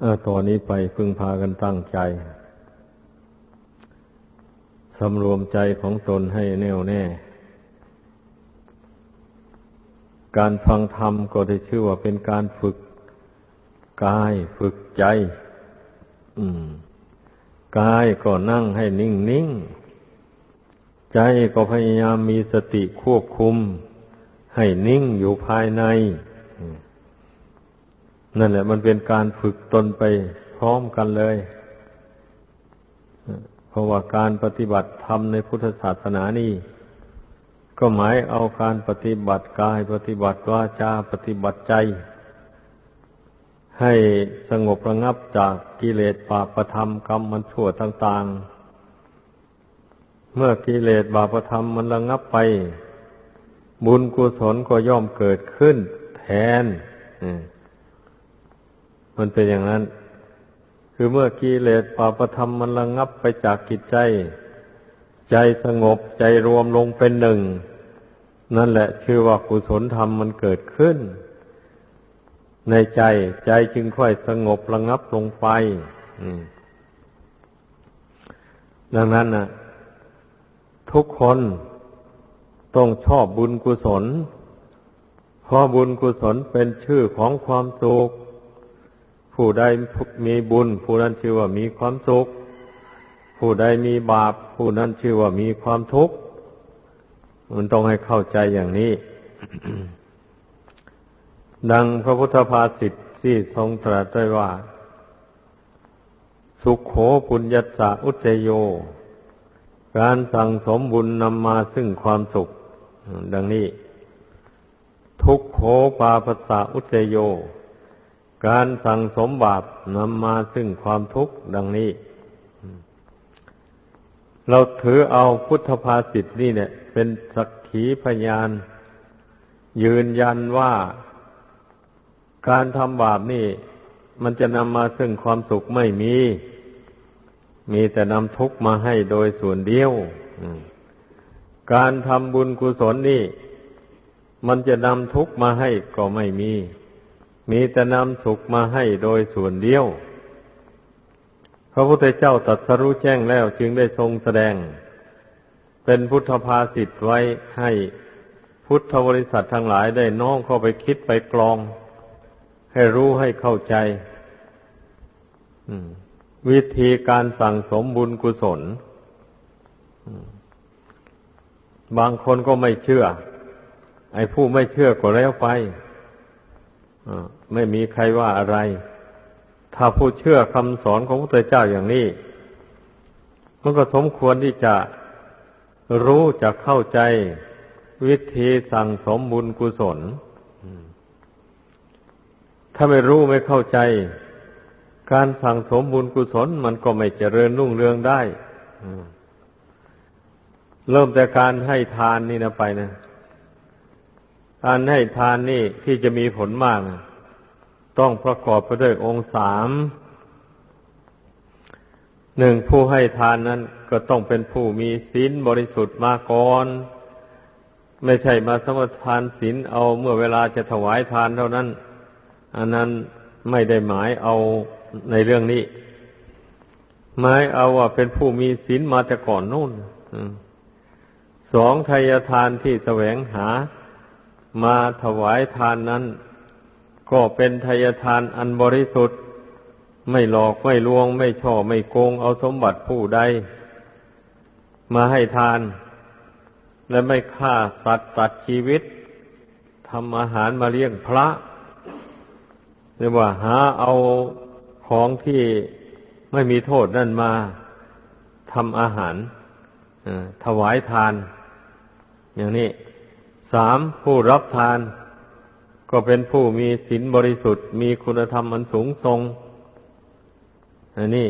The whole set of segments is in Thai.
เออนนี้ไปพึงพากันตั้งใจ สำรวมใจของตนให้แน่วแน่ การฟังธรรมก็ได้ชื่อว่าเป็นการฝึกกายฝึกใจ อืม กายก็นั่งให้นิ่งนิ่ง ใจก็พยายามมีสติควบคุม ให้นิ่งอยู่ภายใน นั่นแหละ มันเป็นการฝึกตนไปพร้อมกันเลย เพราะว่าการปฏิบัติธรรมในพุทธศาสนานี่ ก็หมายเอาการปฏิบัติกาย ปฏิบัติวาจาปฏิบัติใจ ให้สงบระงับจากกิเลสบาปธรรมกรรมมันชั่วต่าง ๆ เมื่อกิเลสบาปธรรมมันระงับไป บุญกุศลก็ย่อมเกิดขึ้นแทนมั มันเป็นอย่างนั้น คือเมื่อกิเลสบาปธรรมมันระงับไปจากกิจใจ ใจสงบใจรวมลงเป็นหนึ่ง นั่นแหละ ชื่อว่ากุศลธรรมมันเกิดขึ้น ในใจใจจึงค่อยสงบระงับลงไปดังนั้นนะทุกคนต้องชอบบุญกุศลเพราะบุญกุศลเป็นชื่อของความสุข ผู้ใดมีบุญ ผู้นั้นชื่อว่ามีความสุข ผู้ใดมีบาป ผู้นั้นชื่อว่ามีความทุกข์มันต้องให้เข้าใจอย่างนี้ ดังพระพุทธภาษิตที่ทรงตรัสไว้ว่า สุขโขปุญญสะอุจโย การสั่งสมบุญนำมาซึ่งความสุข ดังนี้ ทุกโขปาปสะอุจโย การสั่งสมบาปนำมาซึ่งความทุกข์ดังนี้ เราถือเอาพุทธภาษิตนี่เนี่ย เป็นสักขีพยาน ยืนยันว่าการทำบาปนี่ มันจะนำมาซึ่งความสุขไม่มี มีแต่นำทุกข์มาให้โดยส่วนเดียว การทำบุญกุศลนี่ มันจะนำทุกข์มาให้ก็ไม่มี มีแต่นำสุขมาให้โดยส่วนเดียว พระพุทธเจ้าตรัสรู้แจ้งแล้วจึงได้ทรงแสดง เป็นพุทธภาษิตไว้ให้พุทธบริษัททั้งหลายได้น้อมเข้าไปคิดไปกลอง ให้รู้ให้เข้าใจวิธีการสั่งสมบุญกุศล บางคนก็ไม่เชื่อ ไอ้ผู้ไม่เชื่อก็แล้วไป ไม่มีใครว่าอะไร ถ้าผู้เชื่อคำสอนของพระเจ้าอย่างนี้ มันก็สมควรที่จะรู้จะเข้าใจวิธีสั่งสมบุญกุศล ถ้าไม่รู้ไม่เข้าใจ การสั่งสมบุญกุศลมันก็ไม่เจริญรุ่งเรืองได้ เริ่มแต่การให้ทานนี่นะไปนะ การให้ทานนี่ที่จะมีผลมาก ต้องประกอบไปด้วยองค์สามหนึ่งผู้ให้ทานนั้นก็ต้องเป็นผู้มีศีลบริสุทธิ์มาก่อน ไม่ใช่มาสมทานศีลเอาเมื่อเวลาจะถวายทานเท่านั้น อันนั้นไม่ได้หมายเอาในเรื่องนี้ หมายเอาว่าเป็นผู้มีศีลมาแต่ก่อนนู่นสองทายทานที่แสวงหา มาถวายทานนั้น ก็เป็นทายทานอันบริสุทธิ์ ไม่หลอกไม่ลวง ไม่ช่อไม่โกงเอาสมบัติผู้ใด มาให้ทาน และไม่ฆ่าสัตว์ตัดชีวิตทำอาหารมาเลี้ยงพระเรียกว่าหาเอาของที่ไม่มีโทษนั่นมาทำอาหารถวายทาน อย่างนี้ สามผู้รับทาน ก็เป็นผู้มีศีลบริสุทธิ์ มีคุณธรรมอันสูงทรงอันนี้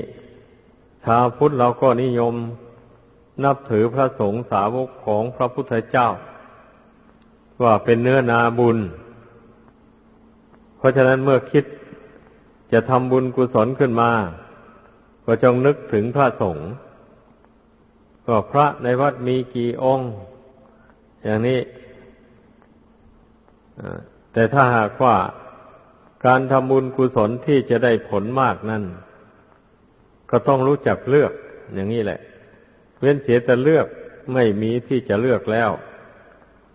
ชาวพุทธเราก็นิยมนับถือพระสงฆ์สาวกของพระพุทธเจ้า ว่าเป็นเนื้อนาบุญ เพราะฉะนั้นเมื่อคิดจะทำบุญกุศลขึ้นมา ก็จงนึกถึงพระสงฆ์ก็พระในวัดมีกี่องค์ อย่างนี้ แต่ถ้าหากว่าการทำบุญกุศลที่จะได้ผลมากนั่น ก็ต้องรู้จักเลือกอย่างนี้แหละ เว้นเสียแต่เลือกไม่มีที่จะเลือกแล้ว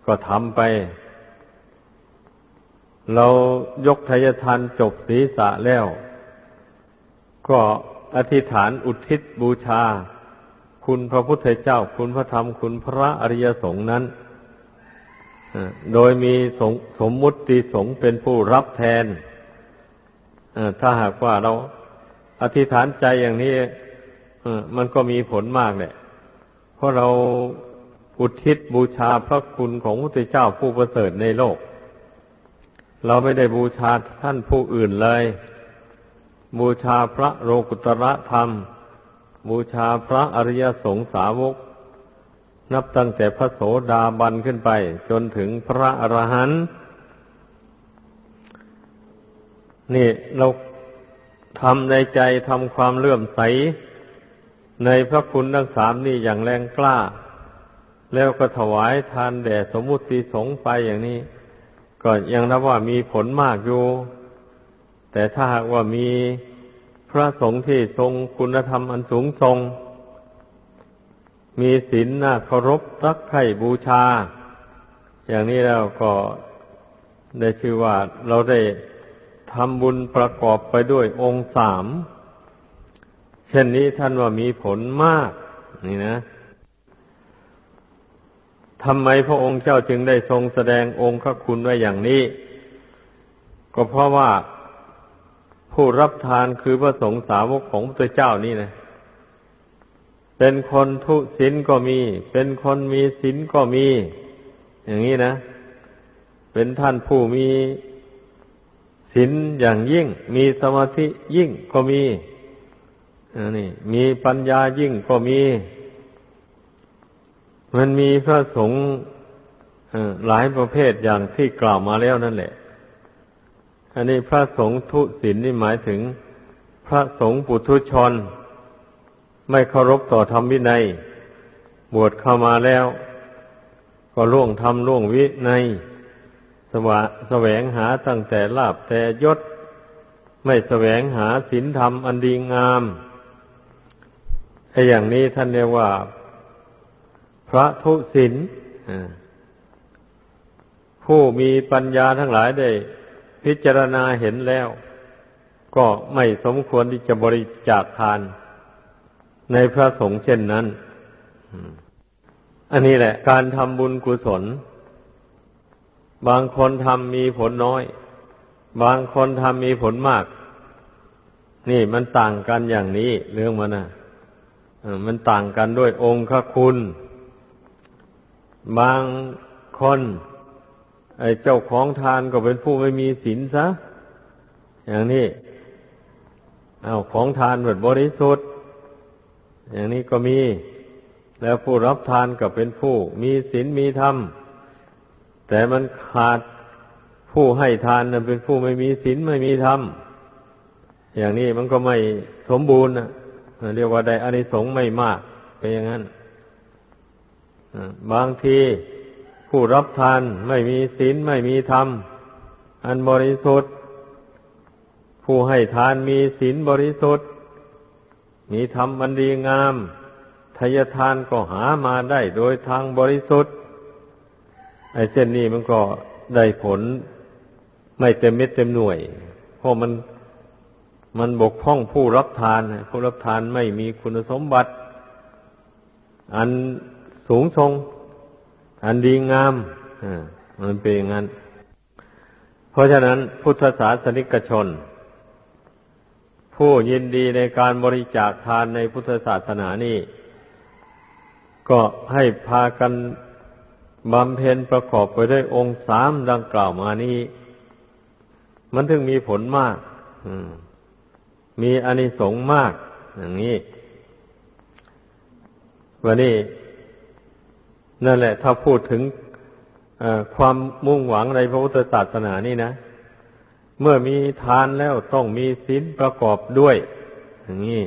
ก็ทำไป เรายกทายทานจบศีรษะแล้ว ก็อธิษฐานอุทิศบูชา คุณพระพุทธเจ้า คุณพระธรรมคุณพระอริยสงฆ์นั้น โดยมีสสมมุติสงเป็นผู้รับแทน ถ้าหากว่าเราอธิษฐานใจอย่างนี้มันก็มีผลมากเลยเพราะเราอุทิศบูชาพระคุณของพระพุทธเจ้าผู้ประเสริฐในโลก เราไม่ได้บูชาท่านผู้อื่นเลย บูชาพระโลกุตระธรรม บูชาพระอริยสงสาวก นับตั้งแต่พระโสดาบันขึ้นไป จนถึงพระอรหันต์นี่เราทำในใจทำความเลื่อมใส ในพระคุณทั้งสามนี่อย่างแรงกล้า แล้วก็ถวายทานแด่สมมุติสงฆ์ไปอย่างนี้ ก็ยังนับว่ามีผลมากอยู่ แต่ถ้าหากว่ามีพระสงฆ์ที่ทรงคุณธรรมอันสูงทรง มีศีลน่าเคารพรักใคร่บูชา อย่างนี้แล้วก็ได้ชื่อว่าเราได้ทำบุญประกอบไปด้วยองค์สามเช่นนี้ท่านว่ามีผลมาก นี่นะทำไมพระองค์เจ้าจึงได้ทรงแสดงองค์ขคุณไว้อย่างนี้ ก็เพราะว่าผู้รับทานคือพระสงฆ์สาวกของพระเจ้านี่นะ เป็นคนทุศีลก็มี เป็นคนมีศีลก็มี อย่างนี้นะ เป็นท่านผู้มีศีลอย่างยิ่ง มีสมาธิยิ่งก็มีอันนี้มีปัญญายิ่งก็มี มันมีพระสงฆ์หลายประเภทอย่างที่กล่าวมาแล้วนั่นแหละ อันนี้พระสงฆ์ทุศีลนี่หมายถึง พระสงฆ์ปุถุชน ไม่เคารพต่อธรรมวินัย บวชเข้ามาแล้ว ก็ล่วงธรรมล่วงวินัยสวะแสวงหาตั้งแต่ลาบแต่ยศ ไม่แสวงหาศีลธรรมอันดีงามไอ้อย่างนี้ท่านเรียกว่า พระทุศีลผู้มีปัญญาทั้งหลายได้ พิจารณาเห็นแล้ว ก็ไม่สมควรที่จะบริจาคทาน ในพระสงฆ์เช่นนั้น อันนี้แหละ การทำบุญกุศล บางคนทำมีผลน้อย บางคนทำมีผลมาก นี่มันต่างกันอย่างนี้ เรื่องมันนะมันต่างกันด้วยองค์คุณ บางคนไอ้เจ้าของทานก็เป็นผู้ไม่มีศีลซะ อย่างนี้ เอาของทานแบบบริสุทธิ์ อย่างนี้ก็มี แล้วผู้รับทานก็เป็นผู้ มีศีลมีธรรม แต่มันขาดผู้ให้ทานนเป็นผู้ไม่มีศีลไม่มีธรรม อย่างนี้มันก็ไม่สมบูรณ์นะเรียกว่าได้อานิสงส์ไม่มากเป็นอย่างนั้นบางทีผู้รับทานไม่มีศีลไม่มีธรรม อันบริสุทธิ์ ผู้ให้ทานมีศีลบริสุทธิ์ มีธรรมอันดีงามทายทานก็หามาได้โดยทางบริสุทธิ์ ไอ้เช่นนี้มันก็ได้ผลไม่เต็มเม็ดเต็มหน่วย เพราะมันมันบกพร่องผู้รับทาน ผู้รับทานไม่มีคุณสมบัติ อันสูงทรง อันดีงามมันเป็นอย่างนั้น เพราะฉะนั้นพุทธศาสนิกชน ผู้ยินดีในการบริจาคทานในพุทธศาสนานี่ ก็ให้พากันบำเพ็ญประกอบไปด้วยองค์สามดังกล่าวมานี้ มันถึงมีผลมากมีอานิสงส์มาก อย่างนี้ วันนี้ นั่นแหละ ถ้าพูดถึงความมุ่งหวังในพระพุทธศาสนานี่นะ เมื่อมีทานแล้วต้องมีศีลประกอบด้วยอย่างนี้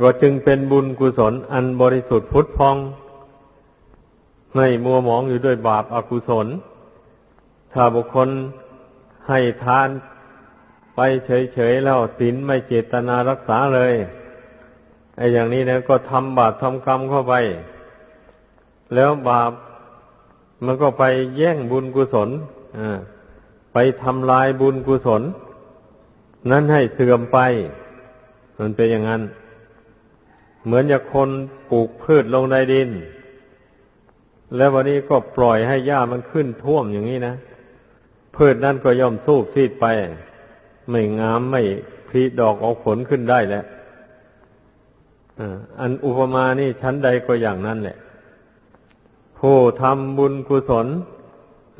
ก็จึงเป็นบุญกุศลอันบริสุทธิ์พุทธพอง ไม่มัวหมองอยู่ด้วยบาปอากุศล ถ้าบุคคลให้ทานไปเฉยๆแล้วศีลไม่เจตนารักษาเลยไอ้อย่างนี้นี่ยก็ทำบาปทำกรรมเข้าไป แล้วบาปมันก็ไปแย่งบุญกุศลอ่า ไปทำลายบุญกุศล นั้นให้เสื่อมไป มันเป็นอย่างนั้น เหมือนอย่างคนปลูกพืชลงในดิน แล้ววันนี้ก็ปล่อยให้หญ้ามันขึ้นท่วมอย่างนี้นะพืชนั้นก็ย่อมสู้ซีดไป ไม่งามไม่พลีดอกออกผลขึ้นได้แหละอันอุปมานี่ชั้นใดก็อย่างนั้นแหละ ผู้ทำบุญกุศล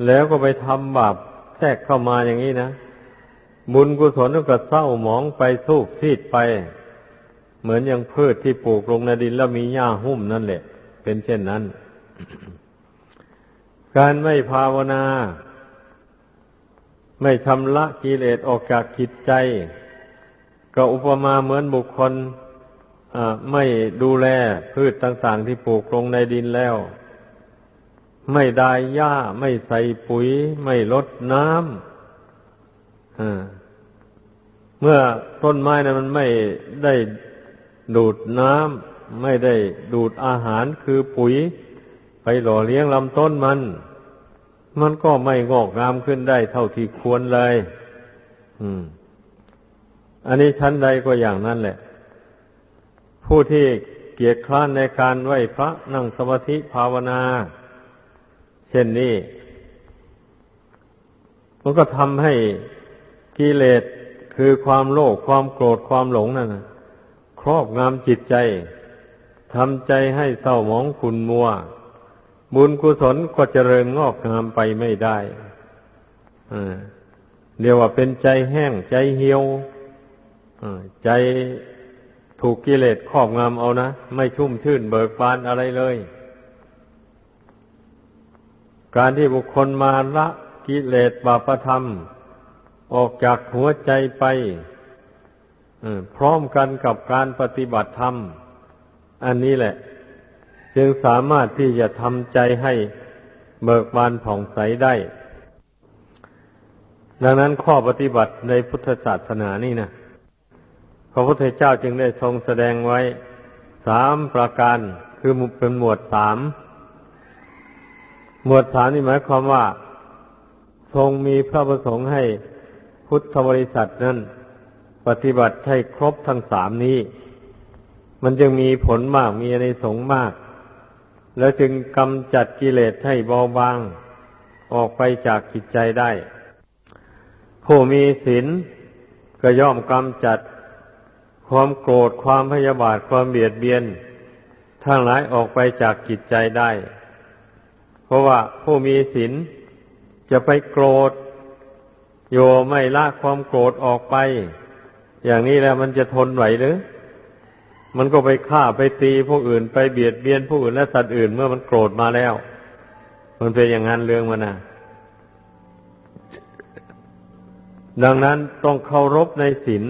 แล้วก็ไปทำบาป แทรกเข้ามาอย่างนี้นะบุญกุศลก็เศร้าหมองไปสูบซีดไป เหมือนอย่างพืชที่ปลูกลงในดินแล้วมีหญ้าหุ้มนั่นแหละ เป็นเช่นนั้น การไม่ภาวนา ไม่ชำระกิเลสออกจากจิตใจ ก็อุปมาเหมือนบุคคลไม่ดูแลพืชต่างๆที่ปลูกลงในดินแล้ว ไม่ได้หญ้า ไม่ใส่ปุ๋ย ไม่ลดน้ำเมื่อต้นไม้นะมันไม่ได้ดูดน้ำไม่ได้ดูดอาหารคือปุ๋ย ไปหล่อเลี้ยงลำต้นมัน มันก็ไม่งอกงามขึ้นได้เท่าที่ควรเลย อืม อันนี้ชั้นใดก็อย่างนั้นแหละ ผู้ที่เกียจคร้านในการไหวพระนั่งสมาธิภาวนา เช่นนี้ มันก็ทำให้กิเลสคือความโลภความโกรธความหลงนั่นครอบงำจิตใจทำใจให้เศร้าหมองขุนมัว บุญกุศลก็เจริญงอกงามไปไม่ได้เรียกว่าเป็นใจแห้งใจเหี่ยวใจถูกกิเลสครอบงำเอานะ ไม่ชุ่มชื่นเบิกบานอะไรเลย การที่บุคคลมาละกิเลสบาปธรรม ออกจากหัวใจไปพร้อมกันกับการปฏิบัติธรรม อันนี้แหละ จึงสามารถที่จะทำใจให้เบิกบานผ่องใสได้ ดังนั้นข้อปฏิบัติในพุทธศาสนานี่นะพระพุทธเจ้าจึงได้ทรงแสดงไว้สามประการคือเป็นหมวดสาม หมวดสามนี่หมายความว่า ทรงมีพระประสงค์ให้พุทธบริษัทนั้น ปฏิบัติให้ครบทั้งสามนี้ มันจึงมีผลมากมีในสงมาก แล้วจึงกำจัดกิเลสให้เบาบาง ออกไปจากจิตใจได้ ผู้มีศีลก็ย่อมกำจัดความโกรธความพยาบาทความเบียดเบียนทั้งหลายออกไปจากจิตใจได้ เพราะว่าผู้มีศีลจะไปโกรธ โยไม่ละความโกรธออกไป อย่างนี้แล้วมันจะทนไหวหรือ มันก็ไปฆ่าไปตีผู้อื่นไปเบียดเบียนผู้อื่นและสัตว์อื่นเมื่อมันโกรธมาแล้ว มันเป็นอย่างนั้นเรื่องมันนะดังนั้นต้องเคารพในศีล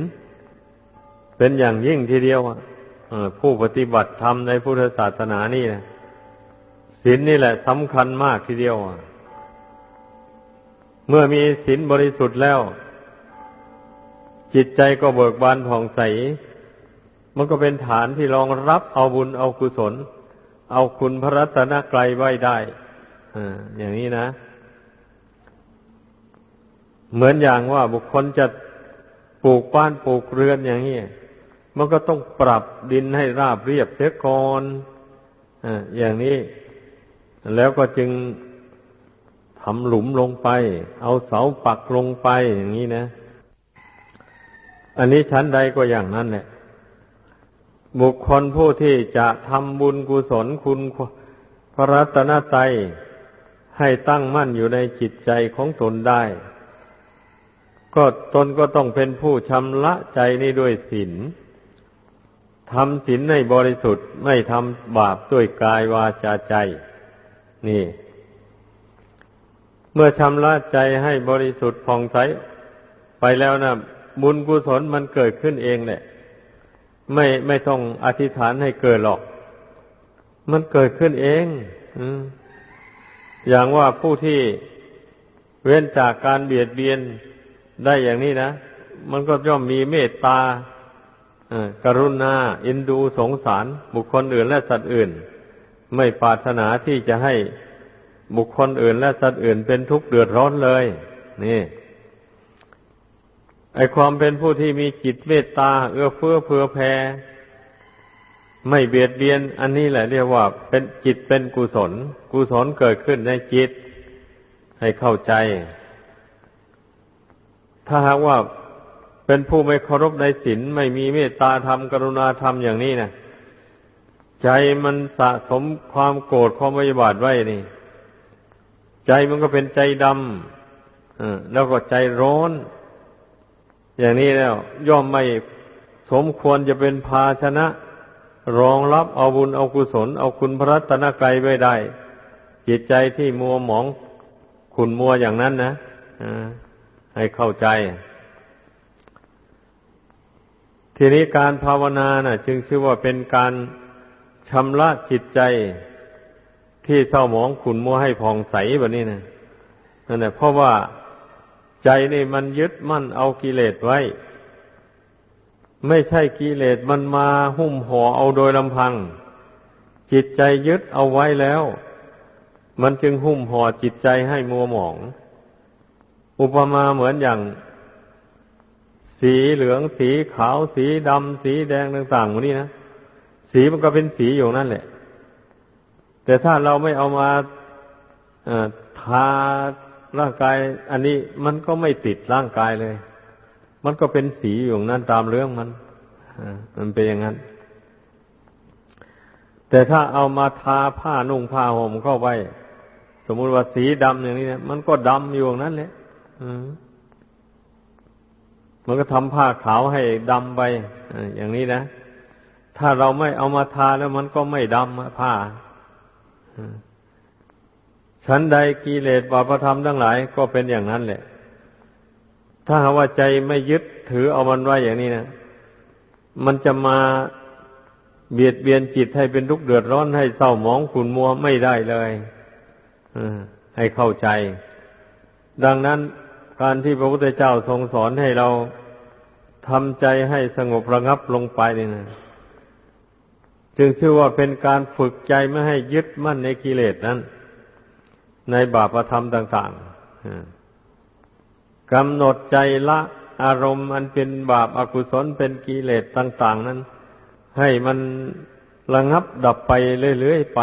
เป็นอย่างยิ่งทีเดียวผู้ปฏิบัติธรรมในพุทธศาสนานี่นะ ศีลนนี่แหละสำคัญมากทีเดียวเมื่อมีศีลบริสุทธิ์แล้ว จิตใจก็เบิกบานผ่องใส มันก็เป็นฐานที่รองรับเอาบุญเอากุศล เอาคุณพระรัตนกรัยไว้ได้อย่างนี้นะ เหมือนอย่างว่าบุคคลจะปลูกบ้านปลูกเรือนอย่างนี้มันก็ต้องปรับดินให้ราบเรียบเสียก่อนออย่างนี้ แล้วก็จึงทำหลุมลงไป เอาเสาปักลงไปอย่างนี้นะ อันนี้ชั้นใดก็อย่างนั้นแหละบุคคลผู้ที่จะทำบุญกุศลคุณพระรัตนตรัยให้ตั้งมั่นอยู่ในจิตใจของตนได้ ก็ตนก็ต้องเป็นผู้ชำระใจนี้ด้วยศีลทำศีลในบริสุทธิ์ไม่ทำบาปด้วยกายวาจาใจ นี่ เมื่อชำระใจให้บริสุทธิ์ผ่องใสไปแล้วนะบุญกุศลมันเกิดขึ้นเองเนี่ยไม่ไม่ต้องอธิษฐานให้เกิดหรอก มันเกิดขึ้นเองอย่างว่าผู้ที่เว้นจากการเบียดเบียนได้อย่างนี้นะ มันก็ย่อมมีเมตตากรุณา อินดูสงสาร บุคคลอื่นและสัตว์อื่น ไม่ปรารถนาที่จะให้บุคคลอื่นและสัตว์อื่นเป็นทุกข์เดือดร้อนเลย นี่ไอความเป็นผู้ที่มีจิตเมตตา เอื้อเฟื้อเผื่อแผ่ไม่เบียดเบียน อันนี้แหละเรียกว่า เป็นจิตเป็นกุศล กุศลเกิดขึ้นในจิต ให้เข้าใจ ถ้าหากว่าเป็นผู้ไม่เคารพในศีลไม่มีเมตตาธรรมกรุณาธรรมอย่างนี้นะ ใจมันสะสมความโกรธความวิบาทไว้นี่ ใจมันก็เป็นใจดำแล้วก็ใจร้อน อย่างนี้แล้ว ย่อมไม่สมควรจะเป็นภาชนะ รองรับเอาบุญเอากุศล เอาคุณพระรัตนกรัยไว้ได้ จิตใจที่มัวหมองขุนมัวอย่างนั้นนะให้เข้าใจ ทีนี้การภาวนานะ่ะ จึงชื่อว่าเป็นการ ชำระจิตใจที่เศร้าหมองขุนมัวให้ผ่องใสแบบนี้นะนั่นแหละเพราะว่าใจนี่มันยึดมั่นเอากิเลสไว้ ไม่ใช่กิเลสมันมาหุ้มห่อเอาโดยลำพัง จิตใจยึดเอาไว้แล้ว มันจึงหุ้มห่อจิตใจให้มัวหมอง อุปมาเหมือนอย่างสีเหลืองสีขาวสีดำสีแดงต่างๆหมดนี้นะ สีมันก็เป็นสีอยู่นั่นแหละ แต่ถ้าเราไม่เอามาทาร่างกาย อันนี้มันก็ไม่ติดร่างกายเลย มันก็เป็นสีอยู่นั่นตามเรื่องมันมันเป็นอย่างนั้น แต่ถ้าเอามาทาผ้านุ่งผ้าห่มเข้าไปสมมุติว่าสีดำอย่างนี้เนี่ยมันก็ดำอยู่นั่นแหละมันก็ทำผ้าขาวให้ดำไปอย่างนี้นะ ถ้าเราไม่เอามาทาแล้วมันก็ไม่ดำผ้าชั้นใดกิเลสบาปธรรมทั้งหลาย ก็เป็นอย่างนั้นแหละ ถ้าหาว่าใจไม่ยึดถือเอามันไว้อย่างนี้นะมันจะมาเบียดเบียนจิตให้เป็นทุกข์เดือดร้อนให้เศร้าหมองขุนมัวไม่ได้เลยให้เข้าใจ ดังนั้นการที่พระพุทธเจ้าทรงสอนให้เราทำใจให้สงบระงับลงไปนี่นะ จึงชื่อว่าเป็นการฝึกใจไม่ให้ยึดมั่นในกิเลสนั้น ในบาปธรรมต่างๆกำหนดใจละอารมณ์อันเป็นบาปอากุศลเป็นกิเลสต่าง ๆ นั้น ให้มันระงับดับไปเรื่อยๆไป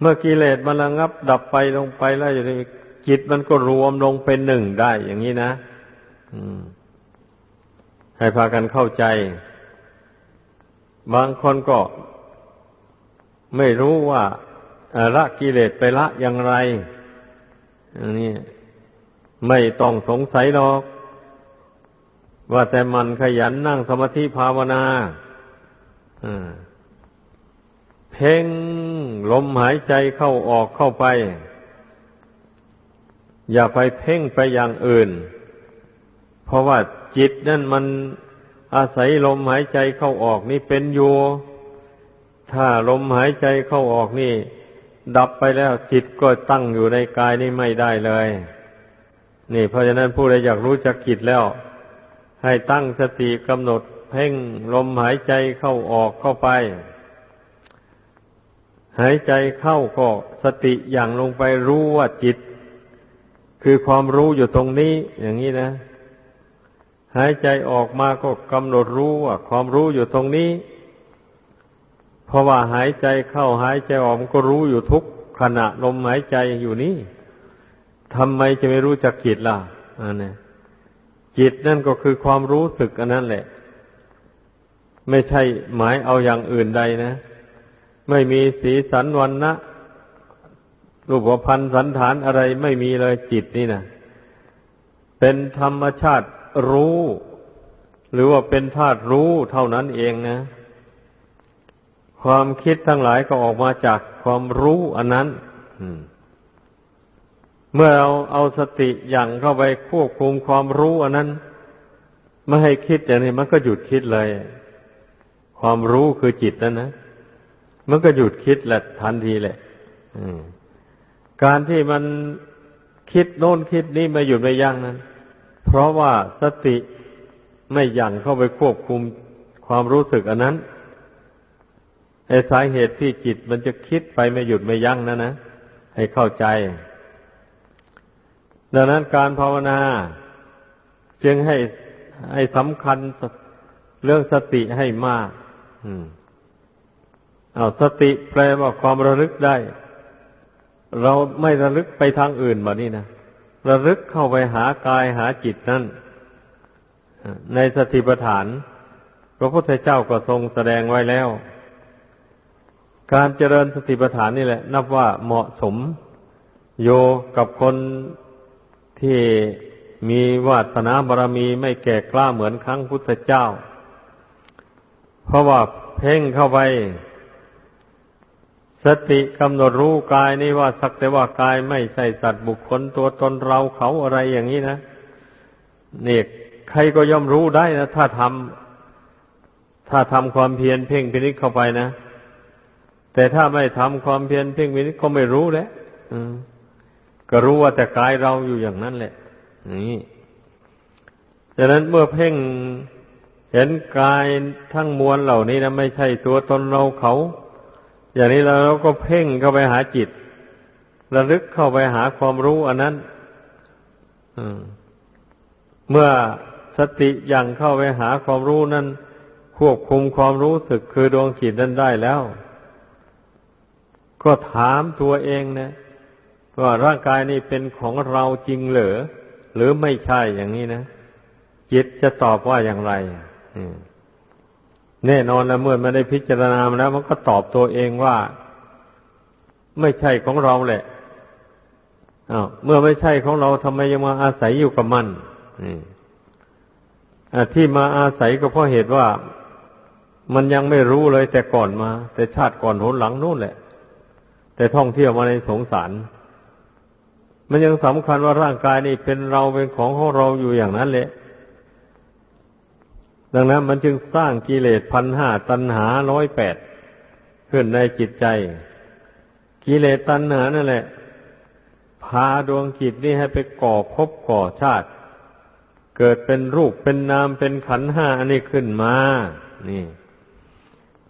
เมื่อกิเลสมันระงับดับไปลงไปแล้วอย่างนี้จิตมันก็รวมลงเป็นหนึ่งได้ อย่างนี้นะให้พากันเข้าใจ บางคนก็ไม่รู้ว่าละกิเลสไปละอย่างไรอันนี้ไม่ต้องสงสัยหรอก ว่าแต่มันขยันนั่งสมาธิภาวนาอ่าเพ่งลมหายใจเข้าออกเข้าไป อย่าไปเพ่งไปอย่างอื่น เพราะว่าจิตนั่นมัน อาศัยลมหายใจเข้าออกนี่เป็นอยู่ ถ้าลมหายใจเข้าออกนี่ ดับไปแล้วจิตก็ตั้งอยู่ในกายนี่ไม่ได้เลย นี่เพราะฉะนั้นผู้ใดอยากรู้จักจิตแล้ว ให้ตั้งสติกำหนดเพ่งลมหายใจเข้าออกเข้าไป หายใจเข้าก็สติอย่างลงไปรู้ว่าจิต คือความรู้อยู่ตรงนี้อย่างนี้นะ หายใจออกมาก็กำหนดรู้ว่าความรู้อยู่ตรงนี้ เพราะว่าหายใจเข้าหายใจออกมันก็รู้อยู่ทุกขณะลมหายใจอยู่นี่ทำไมจะไม่รู้จักจิตล่ะอันนี้จิตนั่นก็คือความรู้สึกอันนั้นแหละ ไม่ใช่หมายเอาอย่างอื่นใดนะ ไม่มีสีสันวันนะรูปพันธ์สันฐานอะไรไม่มีเลยจิตนี่นะเป็นธรรมชาติ รู้ หรือว่าเป็นธาตุรู้เท่านั้นเองนะ ความคิดทั้งหลายก็ออกมาจากความรู้อันนั้นเมื่อเราเอาสติอย่างเข้าไปควบคุมความรู้อันนั้นไม่ให้คิดอย่างนี้มันก็หยุดคิดเลย ความรู้คือจิตนั่นนะมันก็หยุดคิดแหละทันทีแหละการที่มันคิดโน้นคิดนี้ไม่หยุดไม่ยั้งนั้น เพราะว่าสติไม่ยั่งเข้าไปควบคุมความรู้สึกอันนั้นไอ้สาเหตุที่จิตมันจะคิดไปไม่หยุดไม่ยั้งนะนนะให้เข้าใจ ดังนั้นการภาวนา จึงให้ให้สำคัญเรื่องสติให้มากอืมเอาสติแปลว่าความระลึกได้ เราไม่ระลึกไปทางอื่นแบบนี้นะ ระลึกเข้าไปหากายหาจิตนั่นในสติปัฏฐาน พระพุทธเจ้าก็ทรงแสดงไว้แล้ว การเจริญสติปัฏฐานนี่แหละ นับว่าเหมาะสม โยกับคนที่มีวาสนาบารมีไม่แก่กล้าเหมือนครั้งพุทธเจ้า เพราะว่าเพ่งเข้าไป สติกำหนดรู้กายนี่ว่าสักแต่ว่ากายไม่ใช่สัตว์บุคคลตัวตนเราเขาอะไรอย่างนี้นะเนี่ยใครก็ย่อมรู้ได้นะถ้าทำถ้าทำความเพียรเพ่งพินิจเข้าไปนะแต่ถ้าไม่ทำความเพียรเพ่งพินิจก็ไม่รู้แหละก็รู้ว่าแต่กายเราอยู่อย่างนั้นแหละนี่ดังนั้นเมื่อเพ่งเห็นกายทั้งมวลเหล่านี้นะไม่ใช่ตัวตนเราเขา อย่างนี้เราก็เพ่งเข้าไปหาจิต ระลึกเข้าไปหาความรู้อันนั้นเมื่อสติยังเข้าไปหาความรู้นั้น ควบคุมความรู้สึกคือดวงจิตนั้นได้แล้ว ก็ถามตัวเองนะว่าร่างกายนี้เป็นของเราจริงเหรือหรือไม่ใช่อย่างนี้นะจิตจะตอบว่าอย่างไร แน่นอนแล้วเมื่อมันได้พิจารณามาแล้ว มันก็ตอบตัวเองว่า ไม่ใช่ของเราแหละอ้าวเมื่อไม่ใช่ของเราทำไมยังมาอาศัยอยู่กับมันที่มาอาศัยก็เพราะเหตุว่ามันยังไม่รู้เลยแต่ก่อนมา แต่ชาติก่อนหนหลังนู่นแหละ แต่ท่องเที่ยวมาในสงสาร มันยังสำคัญว่าร่างกายนี่เป็นเราเป็นของของเราอยู่อย่างนั้นแหละ ดังนั้นมันจึงสร้างกิเลสพันห้าตัณหาร้อยแปดขึ้นในจิตใจ กิเลสตัณหานั่นแหละ พาดวงจิตนี่ให้ไปก่อภพก่อชาติ เกิดเป็นรูปเป็นนามเป็นขันห้าอันนี้ขึ้นมา นี่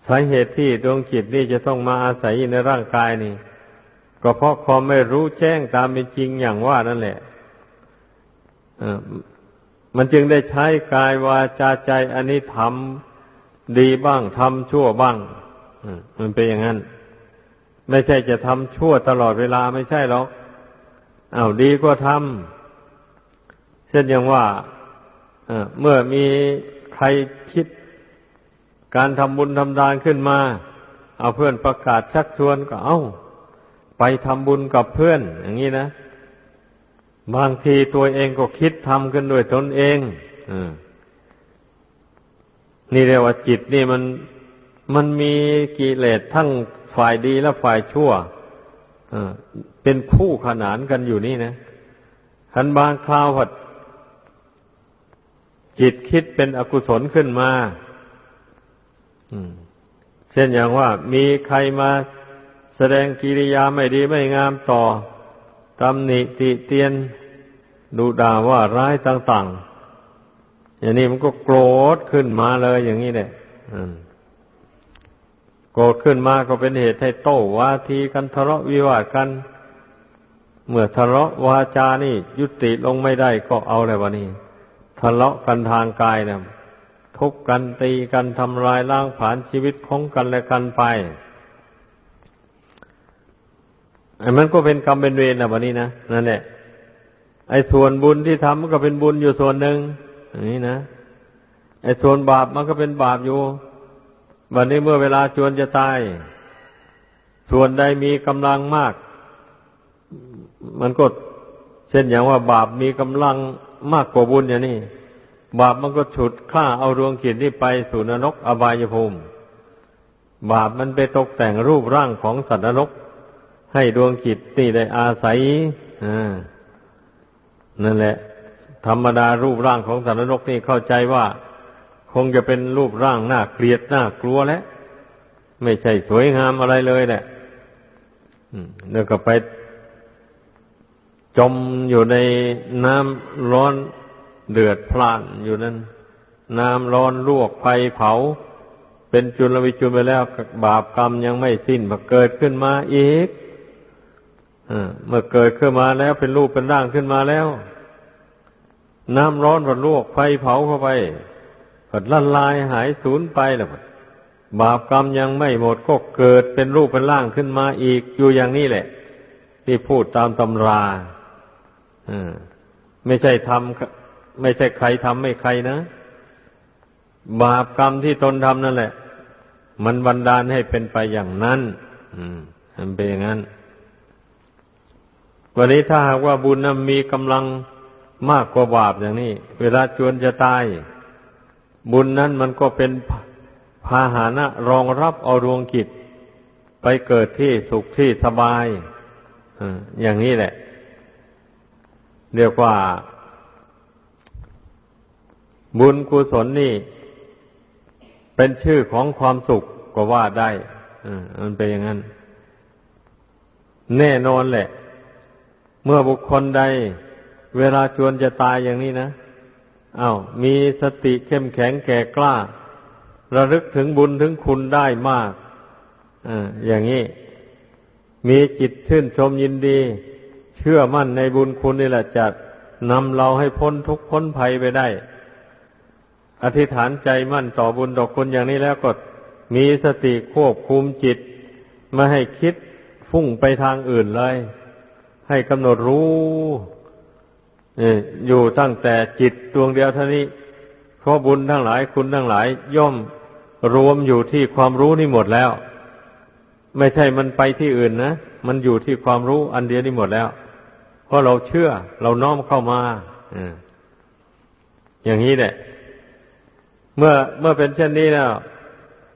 สาเหตุที่ดวงจิตนี่จะต้องมาอาศัยในร่างกายนี่ ก็เพราะความไม่รู้แจ้งตามเป็นจริงอย่างว่านั่นแหละ มันจึงได้ใช้กายวาจาใจอันนี้ทำดีบ้างทำชั่วบ้างมันเป็นอย่างนั้น ไม่ใช่จะทำชั่วตลอดเวลาไม่ใช่หรอกอา้าวดีก็ทำเช่นอย่างว่าเมื่อมีใครคิดการทำบุญทำทานขึ้นมา เอาเพื่อนประกาศชักชวนก็เอา้า ไปทำบุญกับเพื่อน อย่างนี้นะ บางทีตัวเองก็คิดทำขึ้นด้วยตนเองอนี่เรียกว่าจิตนี่มันมันมีกิเลสทั้งฝ่ายดีและฝ่ายชั่วเป็นคู่ขนานกันอยู่นี่นะขันบางคราวดจิตคิดเป็นอกุศลขึ้นมาเช่นอย่างว่ามีใครมาแสดงกิริยาไม่ดีไม่งามต่อ ตำหนิติเตียนดูด่าว่าร้ายต่างๆ อย่างนี้มันก็โกรธขึ้นมาเลยอย่างนี้เนี่ยโกรธขึ้นมาก็เป็นเหตุให้โต้วาทีกันทะเลาะวิวาทกัน เมื่อทะเลาะวาจานี่ ยุติลงไม่ได้ก็เอาเลยวะนี่ทะเลาะกันทางกายนะทุบกันตีกันทำลายล้างผลาญชีวิตของกันและกันไป ไอ้มันก็เป็นกรรมเป็นเวรนะวันนี้นะนั่นแหละไอ้ส่วนบุญที่ทำมันก็เป็นบุญอยู่ส่วนหนึ่งอย่างนี้นะไอ้ส่วนบาปมันก็เป็นบาปอยู่วันนี้เมื่อเวลาจวนจะตาย ส่วนใดมีกำลังมาก มันก็เช่นอย่างว่าบาปมีกำลังมากกว่าบุญอย่างนี้บาปมันก็ฉุดฆ่าเอาดวงจิตนี่ไปสู่นรกอบายภูมิ บาปมันไปตกแต่งรูปร่างของสัตว์นรก ให้ดวงจิตนี่ได้อาศัยนั่นแหละ ธรรมดารูปร่างของสัตว์นรกนี่เข้าใจว่า คงจะเป็นรูปร่างน่าเกลียดน่ากลัวแล้วไม่ใช่สวยงามอะไรเลยแหละแล้วก็ไปจมอยู่ในน้ำร้อนเดือดพล่านอยู่นั้น น้ำร้อนลวกไฟเผา เป็นจุลวิจุลไปแล้วบาปกรรมยังไม่สิ้นมาเกิดขึ้นมาอีก เมื่อเกิดขึ้นมาแล้วเป็นรูปเป็นร่างขึ้นมาแล้ว น้ำร้อนก็ลวกไฟเผาเข้าไปก็ละลายหายสูญไปแล้วบาปกรรมยังไม่หมดก็เกิดเป็นรูปเป็นร่างขึ้นมาอีกอยู่อย่างนี้แหละ ที่พูดตามตำราไม่ใช่ทำไม่ใช่ใครทำไม่ใครนะ บาปกรรมที่ตนทำนั่นแหละ มันบันดาลให้เป็นไปอย่างนั้นมันเป็นอย่างนั้น วันนี้ถ้าหากว่าบุญนั้นมีกำลังมากกว่าบาปอย่างนี้ เวลาจวนจะตาย บุญนั้นมันก็เป็นพาหานะรองรับเอาดวงกิจ ไปเกิดที่สุขที่สบายอย่างนี้แหละ เรียกว่า บุญกุศลนี่ เป็นชื่อของความสุขก็ว่าได้มันเป็นอย่างนั้น แน่นอนแหละ เมื่อบุคคลใด เวลาจวนจะตายอย่างนี้นะอา้าวมีสติเข้มแข็งแก่กล้า ระลึกถึงบุญถึงคุณได้มากออย่างนี้ มีจิตชื่นชมยินดี เชื่อมั่นในบุญคุณนี่แหละจะนำเราให้พ้นทุกข์พ้นภัยไปได้ อธิษฐานใจมั่นต่อบุญต่อคุณอย่างนี้แล้วก็มีสติควบคุมจิตไม่ให้คิดฟุ้งไปทางอื่นเลย ให้กำหนดรู้อยู่ตั้งแต่จิตดวงเดียวเท่านี้ เพราะบุญทั้งหลายคุณทั้งหลาย ย่อมรวมอยู่ที่ความรู้นี่หมดแล้ว ไม่ใช่มันไปที่อื่นนะ มันอยู่ที่ความรู้อันเดียวนี่หมดแล้ว เพราะเราเชื่อเราน้อมเข้ามาอย่างนี้แหละ เมื่อเมื่อเป็นเช่นนี้แล้ว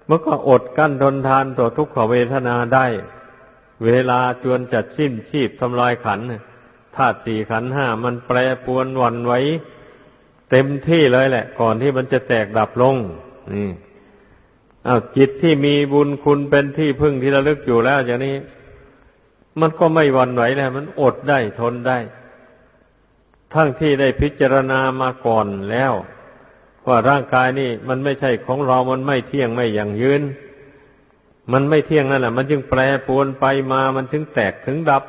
มันก็อดกั้นทนทานต่อทุกขเวทนาได้ เวลาจวนจัดสิ้นชีพทำลายขันธาตุสี่ขันห้ามันแปรปวนวันไว้ เต็มที่เลยแหละ ก่อนที่มันจะแตกดับลงนี่อาจิตที่มีบุญคุณเป็นที่พึ่งที่ระลึกอยู่แล้วอย่างนี้ มันก็ไม่วันไหวแล้วมันอดได้ทนได้ ทั้งที่ได้พิจารณามาก่อนแล้ว ว่าร่างกายนี่มันไม่ใช่ของเรา มันไม่เที่ยงไม่อย่างยืน มันไม่เที่ยงนั่นแหละมันจึงแปรปรวนไปมามันถึงแตกถึงดับ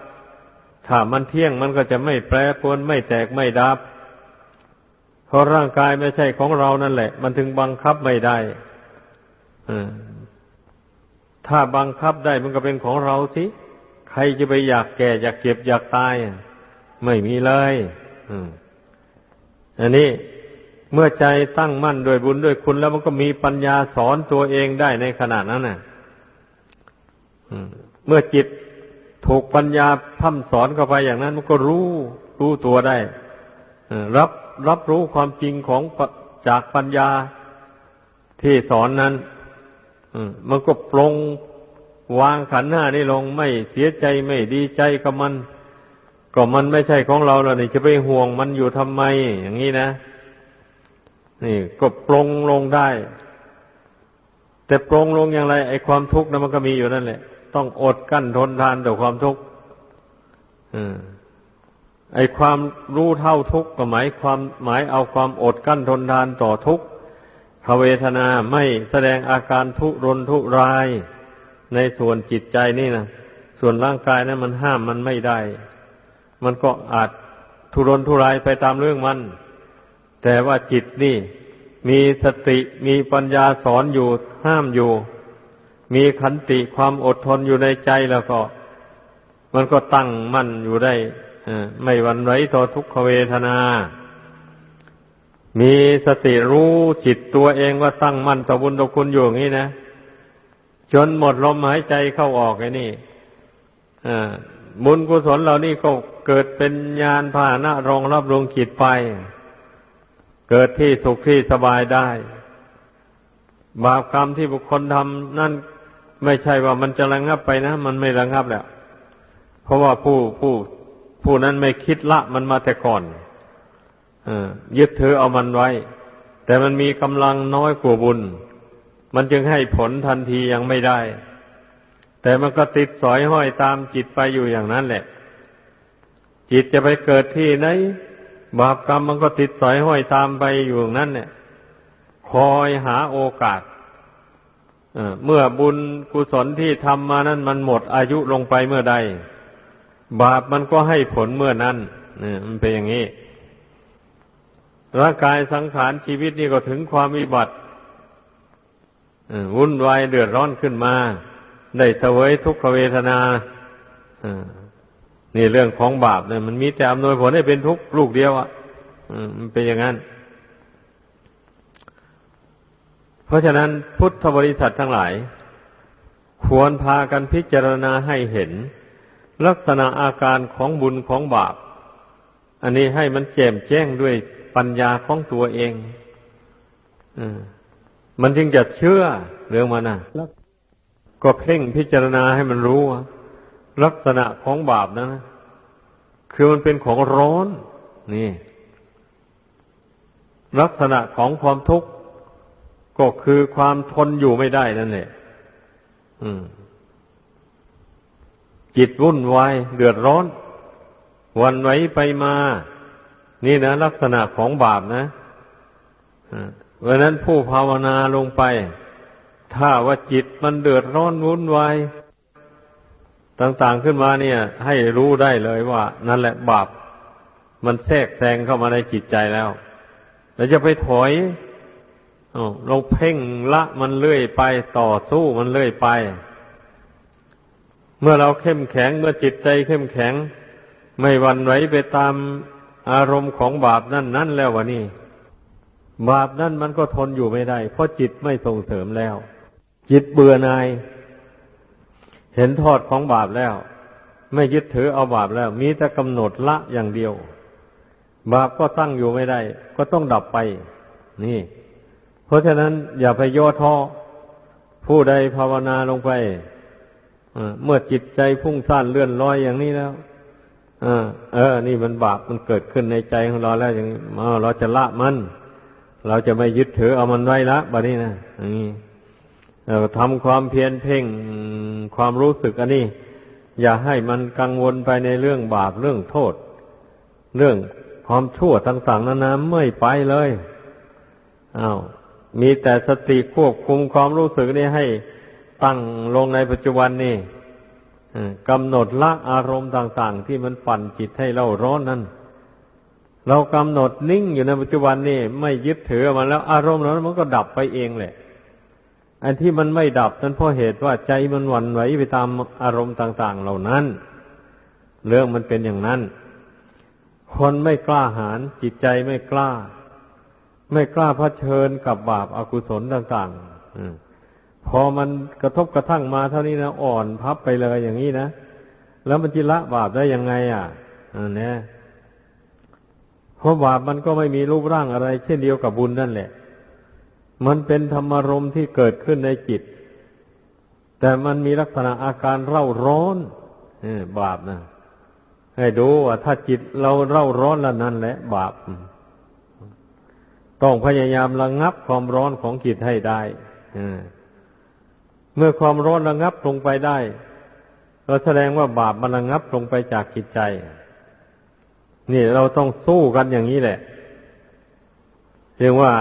ถ้ามันเที่ยงมันก็จะไม่แปรปรวนไม่แตกไม่ดับ เพราะร่างกายไม่ใช่ของเรานั่นแหละ มันถึงบังคับไม่ได้ถ้าบังคับได้มันก็เป็นของเราสิใครจะไปอยากแก่อยากเก็บอยากตายไม่มีเลยอันนี้เมื่อใจตั้งมั่นด้วยบุญด้วยคุณแล้วมันก็มีปัญญาสอนตัวเองได้ในขณะนั้นน่ะ เมื่อจิตถูกปัญญาพัฒสอนเข้าไปอย่างนั้น มันก็รู้รู้ตัวได้รับรับรู้ความจริงของจากปัญญาที่สอนนั้นมันก็ปลงวางขันห้านี่ลงไม่เสียใจไม่ดีใจกับมัน ก็มันไม่ใช่ของเราแล้วนี่จะไปห่วงมันอยู่ทำไม อย่างนี้นะนี่ก็ปลงลงได้ แต่ปลงลงอย่างไร ไอ้ความทุกข์นะมันก็มีอยู่นั่นแหละ ต้องอดกั้นทนทานต่อความทุกข์ไอความรู้เท่าทุกข์ก็หมายความหมายเอาความอดกั้นทนทานต่อทุกข์ภเวทนาไม่แสดงอาการทุรนทุราย ในส่วนจิตใจนี่นะส่วนร่างกายนะั้นมันห้ามมันไม่ได้ มันก็อาจทุรนทุรายไปตามเรื่องมัน แต่ว่าจิตนี่ มีสติมีปัญญาสอนอยู่ห้ามอยู่ มีขันติความอดทนอยู่ในใจแล้วก็ มันก็ตั้งมั่นอยู่ได้ไม่หวั่นไหวต่อทุกขเวทนา มีสติรู้จิตตัวเองว่าตั้งมั่นต่อบุญต่อคุณอยู่อย่างนี้นะ จนหมดลมหายใจเข้าออกไอ้นี่บุญกุศลเหล่านี้ก็เกิดเป็นญาณพาหนะรองรับดวงจิตไป เกิดที่สุขที่สบายได้ บาปกรรมที่บุคคลทำนั่น ไม่ใช่ว่ามันจะระงับไปนะ มันไม่ระงับแล้ว เพราะว่าผู้ผู้ผู้นั้นไม่คิดละมันมาแต่ก่อนยึดถือเอามันไว้ แต่มันมีกำลังน้อยกว่าบุญ มันจึงให้ผลทันทียังไม่ได้ แต่มันก็ติดสอยห้อยตามจิตไปอยู่อย่างนั้นแหละจจิตจะไปเกิดที่ไหน บาปกรรมมันก็ติดสอยห้อยตามไปอยู่อย่างนั้นเนี่ยคอยหาโอกาส เมื่อบุญกุศลที่ทำมานั้นมันหมดอายุลงไปเมื่อใด บาปมันก็ให้ผลเมื่อนั้นเนี่ยมันเป็นอย่างนี้ร่างกายสังขารชีวิตนี่ก็ถึงความวิบัติวุ่นวายเดือดร้อนขึ้นมา ได้เสวยทุกขเวทนานี่เรื่องของบาปเนี่ยมันมีแต่อำนวยผลให้เป็นทุกข์ลูกเดียวอะมันเป็นอย่างนั้น เพ ราะฉะนั้นพุทธบริษัททั้งหลาย ควรพากันพิจารณาให้เห็น ลักษณะอาการของบุญของบาป อันนี้ให้มันแจ่มแจ้งด้วยปัญญาของตัวเองอมันจึงจะเชื่อเรื่องมันนะก็เพ่งพิจารณาให้มันรู้ ลักษณะของบาปนะคือมันเป็นของร้อน นี่ ลักษณะของความทุกข์ ก็คือความทนอยู่ไม่ได้นั่นแหละจิตวุ่นวายเดือดร้อน วันไหวไปมา นี่นะ ลักษณะของบาปนะเพราะนั้นผู้ภาวนาลงไป ถ้าว่าจิตมันเดือดร้อนวุ่นวายต่างๆขึ้นมาเนี่ย ให้รู้ได้เลยว่า นั่นแหละบาป มันแทรกแซงเข้ามาในจิตใจแล้วเราจะไปถอย เราเพ่งละมันเลื่อยไปต่อสู้มันเลื่อยไป เมื่อเราเข้มแข็งเมื่อจิตใจเข้มแข็ง ไม่หวั่นไหวไปตามอารมณ์ของบาปนั่นนั่นแล้ววะนี่ บาปนั่นมันก็ทนอยู่ไม่ได้ เพราะจิตไม่ส่งเสริมแล้ว จิตเบื่อนาย เห็นโทษของบาปแล้ว ไม่ยึดถือเอาบาปแล้ว มีแต่กำหนดละอย่างเดียว บาปก็ตั้งอยู่ไม่ได้ ก็ต้องดับไป นี่ เพราะฉะนั้นอย่าไปย่อท้อผู้ใดภาวนาลงไปเมื่อจิตใจพุ่งซ่านเลื่อนลอยอย่างนี้แล้วเออ นี่มันบาปมันเกิดขึ้นในใจของเราแล้วอย่างนี้เราจะละมัน เราจะไม่ยึดถือเอามันไว้ละบัดนี้นะนี่เราทำความเพียรเพ่งความรู้สึกอันนี้ อย่าให้มันกังวลไปในเรื่องบาปเรื่องโทษ เรื่องความชั่วต่างๆนานาไม่ไปเลยอา้าว มีแต่สติควบคุมความรู้สึกนี้ให้ตั้งลงในปัจจุบันนี่กำหนดละอารมณ์ต่าง ๆ ที่มันปั่นจิตให้เราร้อนนั้นเรากำหนดนิ่งอยู่ในปัจจุบันนี่ไม่ยึดถือมันแล้ว อารมณ์นั้นมันก็ดับไปเองแหละ อันที่มันไม่ดับนั้นเพราะเหตุว่าใจมันหวั่นไหวไปตามอารมณ์ต่าง ๆ เหล่านั้น เรื่องมันเป็นอย่างนั้น คนไม่กล้าหาญจิตใจไม่กล้า ไม่กล้าเผชิญกับบาปอากุศลต่างๆพอมันกระทบกระทั่งมาเท่านี้นะอ่อนพับไปเลยอย่างนี้นะแล้วมันจะละบาปได้ยังไง อะอันนี้เพราะบาปมันก็ไม่มีรูปร่างอะไร เช่นเดียวกับบุญนั่นแหละ มันเป็นธรรมรมที่เกิดขึ้นในจิต แต่มันมีลักษณะอาการเร่าร้อนบาปนะให้ดูว่าถ้าจิตเราเร่าร้อนแล้วนั่นแหละ บาป ต้องพยายามระงงับความร้อนของจิตให้ได้เมื่อความร้อนระงงับลงไปได้เราแสดงว่าบาปมันระงงับลงไปจากจิตใจ นี่เราต้องสู้กันอย่างนี้แหละเรียกว่า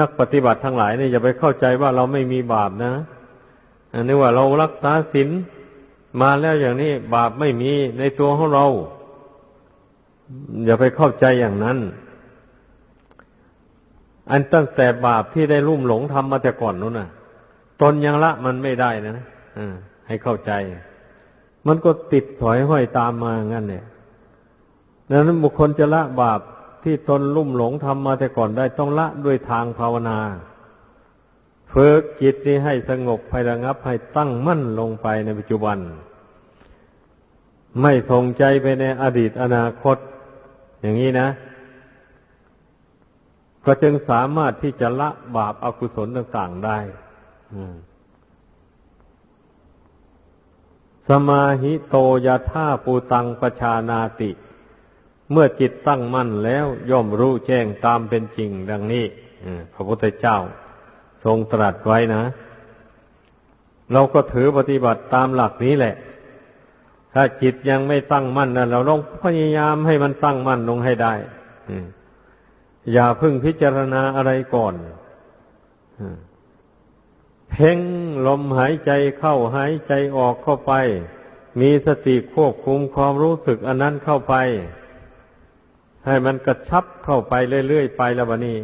นักปฏิบัติทั้งหลายนี่อย่าไปเข้าใจว่าเราไม่มีบาปนะอันนี้ว่าเรารักษาศีลมาแล้วอย่างนี้บาปไม่มีในตัวของเรา อย่าไปเข้าใจอย่างนั้น อันตั้งแต่บาปที่ได้ลุ่มหลงทำมาแต่ก่อนนู้นน่ะ ตนยังละมันไม่ได้นะอ่าให้เข้าใจ มันก็ติดถอยห้อยตามมางั้นเนี่ยดังนั้นบุคคลจะละบาปที่ตนลุ่มหลงทำมาแต่ก่อนได้ต้องละด้วยทางภาวนาฝึกจิตนี้ให้สงบให้ระงับให้ตั้งมั่นลงไปในปัจจุบัน ไม่ส่งใจไปในอดีตอนาคต อย่างนี้นะ ก็จึงสามารถที่จะละบาปอากุศลต่างๆได้สมาหิโตยาธาปูตังปชานาติ เมื่อจิตตั้งมั่นแล้วย่อมรู้แจ้งตามเป็นจริงดังนี้พระพุทธเจ้าทรงตรัสไว้นะ เราก็ถือปฏิบัติตามหลักนี้แหละ ถ้ถ้าจิตยังไม่ตั้งมั่นนะเราต้องพยายามให้มันตั้งมั่นลงให้ได้ อย่าพึ่งพิจารณาอะไรก่อนเพ่งลมหายใจเข้าหายใจออกเข้าไป มีสติควบคุมความรู้สึกอันนั้นเข้าไป ให้มันกระชับเข้าไปเรื่อยๆไปแล้ววันนี้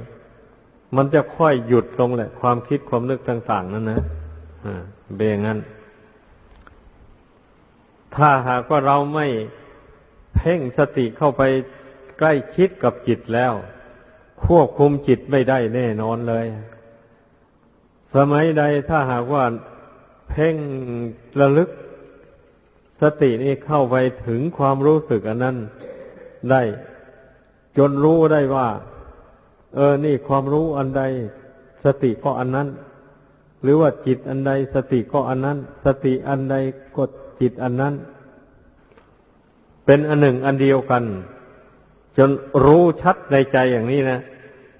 มันจะค่อยหยุดลงแหละ ความคิดความนึกต่างๆนั่นนะเบงงั้น ถ้าหากว่าเราไม่เพ่งสติเข้าไปใกล้ชิดกับจิตแล้ว ควบคุมจิตไม่ได้แน่นอนเลย สมัยใดถ้าหากว่าเพ่งระลึก สตินี้เข้าไปถึงความรู้สึกอันนั้นได้ จนรู้ได้ว่า เออ นี่ความรู้อันใด สติก็อันนั้น หรือว่าจิตอันใด สติก็อันนั้น สติอันใดก็จิตอันนั้น เป็นอันหนึ่งอันเดียวกัน จนรู้ชัดในใจอย่างนี้นะ